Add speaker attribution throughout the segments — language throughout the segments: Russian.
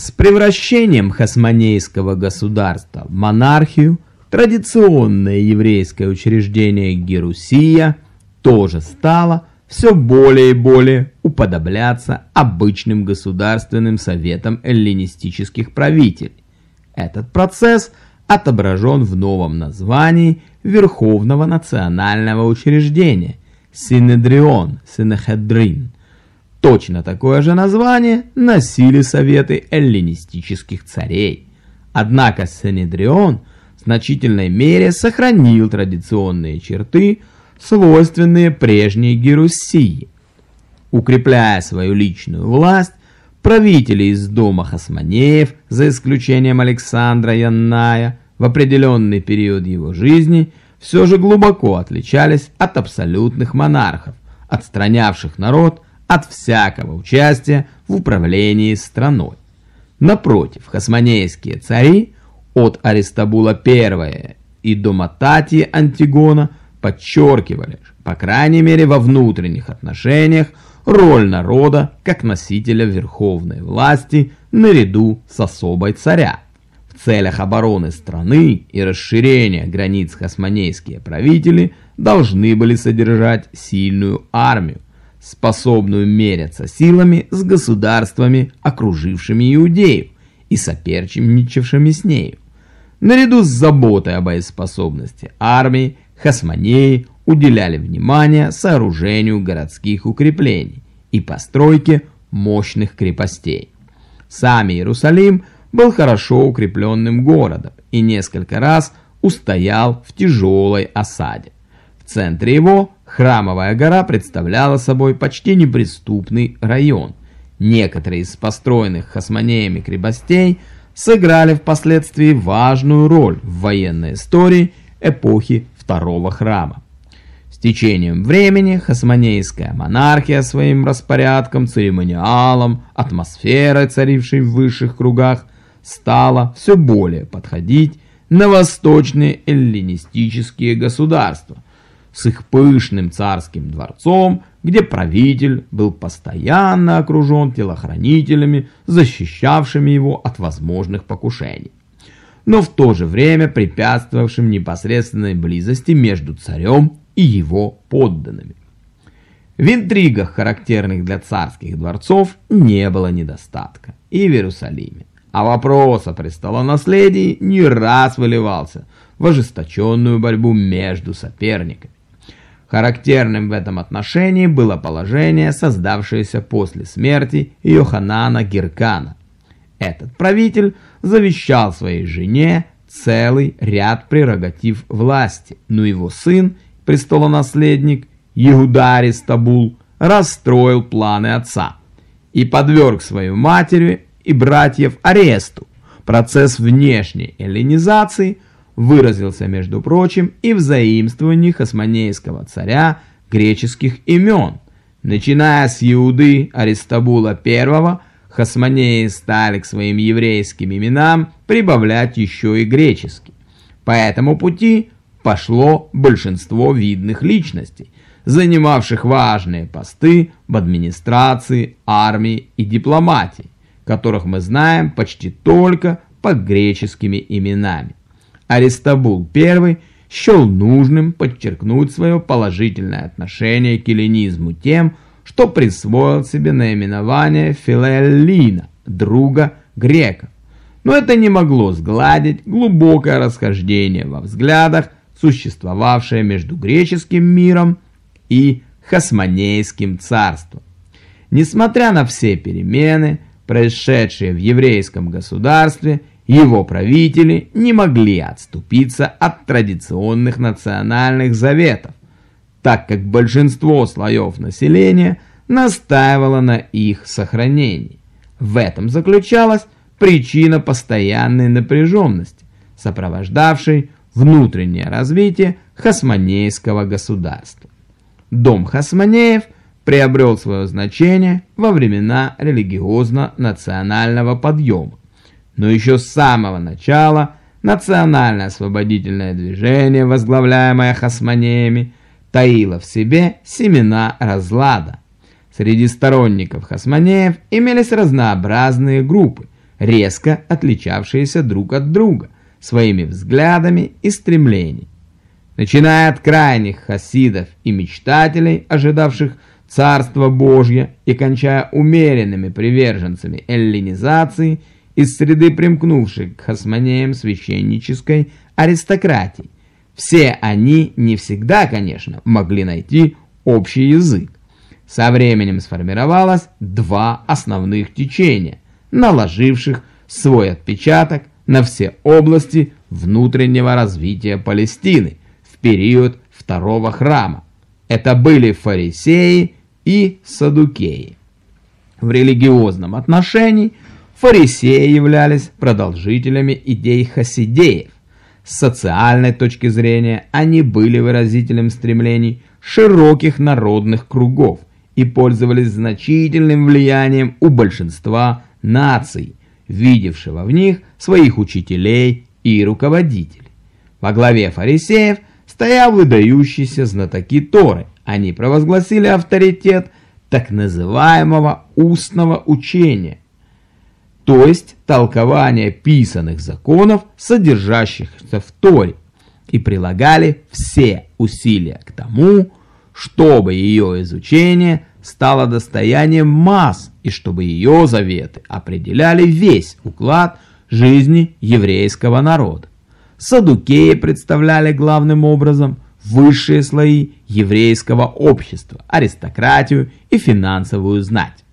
Speaker 1: С превращением хасмонейского государства в монархию традиционное еврейское учреждение Герусия тоже стало все более и более уподобляться обычным государственным советам эллинистических правителей. Этот процесс отображен в новом названии Верховного национального учреждения Синедрион, Синехедрин. Точно такое же название носили советы эллинистических царей. Однако Синедрион в значительной мере сохранил традиционные черты свойственные прежней Герусии. Укрепляя свою личную власть, правители из дома Хасманеев, за исключением Александра Янная, в определенный период его жизни все же глубоко отличались от абсолютных монархов, отстранявших народ от всякого участия в управлении страной. Напротив, хасманейские цари от Аристабула I и до Мататии Антигона – подчеркивали, по крайней мере во внутренних отношениях, роль народа как носителя верховной власти наряду с особой царя. В целях обороны страны и расширения границ хасмонейские правители должны были содержать сильную армию, способную меряться силами с государствами, окружившими Иудею и соперничавшими с нею. Наряду с заботой о боеспособности армии, хасмонеи уделяли внимание сооружению городских укреплений и постройке мощных крепостей. Сам Иерусалим был хорошо укрепленным городом и несколько раз устоял в тяжелой осаде. В центре его Храмовая гора представляла собой почти неприступный район. Некоторые из построенных хасмонеями крепостей сыграли впоследствии важную роль в военной истории эпохи второго храма. С течением времени хасмонейская монархия своим распорядком, церемониалом, атмосферой, царившей в высших кругах, стала все более подходить на восточные эллинистические государства с их пышным царским дворцом, где правитель был постоянно окружен телохранителями, защищавшими его от возможных покушений но в то же время препятствовавшим непосредственной близости между царем и его подданными. В интригах, характерных для царских дворцов, не было недостатка и в Иерусалиме, а вопрос о престолонаследии не раз выливался в ожесточенную борьбу между соперниками. Характерным в этом отношении было положение, создавшееся после смерти Йоханана Гиркана. Этот правитель – завещал своей жене целый ряд прерогатив власти, но его сын, престолонаследник Иударис Стабул, расстроил планы отца и подверг свою матери и братьев аресту. Процесс внешней эллинизации выразился, между прочим, и в заимствовании хасмонейского царя греческих имен, начиная с Иуды Аристабула I хасмонеи стали к своим еврейским именам прибавлять еще и греческий. По этому пути пошло большинство видных личностей, занимавших важные посты в администрации, армии и дипломатии, которых мы знаем почти только под греческими именами. Аристабул I счел нужным подчеркнуть свое положительное отношение к эллинизму тем, что присвоил себе наименование Филеллина, друга греков. Но это не могло сгладить глубокое расхождение во взглядах, существовавшее между греческим миром и Хасмонейским царством. Несмотря на все перемены, происшедшие в еврейском государстве, его правители не могли отступиться от традиционных национальных заветов, так как большинство слоев населения настаивало на их сохранении. В этом заключалась причина постоянной напряженности, сопровождавшей внутреннее развитие хасмонейского государства. Дом хасмонеев приобрел свое значение во времена религиозно-национального подъема, но еще с самого начала национально-освободительное движение, возглавляемое хасмонеями, таила в себе семена разлада. Среди сторонников Хасманеев имелись разнообразные группы, резко отличавшиеся друг от друга своими взглядами и стремлениями. Начиная от крайних хасидов и мечтателей, ожидавших Царства Божье, и кончая умеренными приверженцами эллинизации из среды примкнувших к хасмонеям священнической аристократии. Все они не всегда, конечно, могли найти общий язык. Со временем сформировалось два основных течения, наложивших свой отпечаток на все области внутреннего развития Палестины в период второго храма. Это были фарисеи и садукеи. В религиозном отношении фарисеи являлись продолжителями идей хасидеев. С социальной точки зрения они были выразителем стремлений широких народных кругов, и пользовались значительным влиянием у большинства наций, видевшего в них своих учителей и руководителей. Во главе фарисеев стоял выдающийся знатоки Торы. Они провозгласили авторитет так называемого устного учения, то есть толкования писанных законов, содержащихся в Торе, и прилагали все усилия к тому, чтобы ее изучение стало достоянием масс и чтобы ее заветы определяли весь уклад жизни еврейского народа. Садукеи представляли главным образом высшие слои еврейского общества, аристократию и финансовую знать.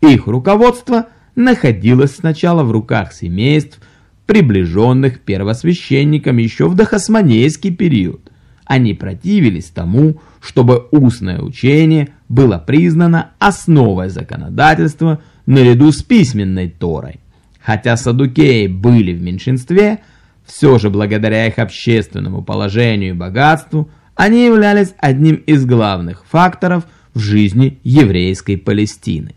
Speaker 1: Их руководство находилось сначала в руках семейств, приближенных первосвященникам еще в дохосманейский период. Они противились тому, чтобы устное учение было признано основой законодательства наряду с письменной Торой. Хотя садукеи были в меньшинстве, все же благодаря их общественному положению и богатству, они являлись одним из главных факторов в жизни еврейской Палестины.